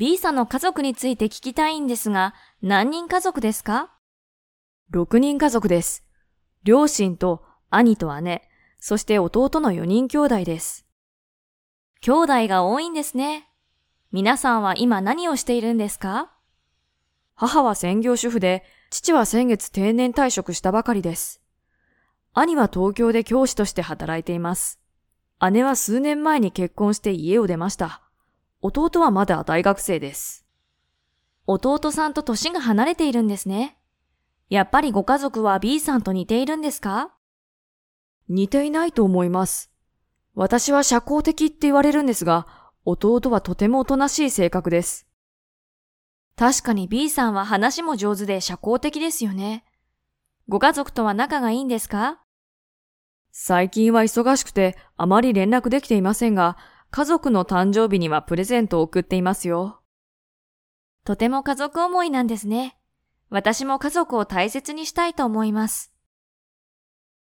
B さんの家族について聞きたいんですが、何人家族ですか ?6 人家族です。両親と兄と姉、そして弟の4人兄弟です。兄弟が多いんですね。皆さんは今何をしているんですか？母は専業主婦で、父は先月定年退職したばかりです。兄は東京で教師として働いています。姉は数年前に結婚して家を出ました。弟はまだ大学生です。弟さんと年が離れているんですね。やっぱりご家族は B さんと似ているんですか？似ていないと思います。私は社交的って言われるんですが、弟はとてもおとなしい性格です。確かに B さんは話も上手で社交的ですよね。ご家族とは仲がいいんですか？最近は忙しくてあまり連絡できていませんが、家族の誕生日にはプレゼントを送っていますよ。とても家族思いなんですね。私も家族を大切にしたいと思います。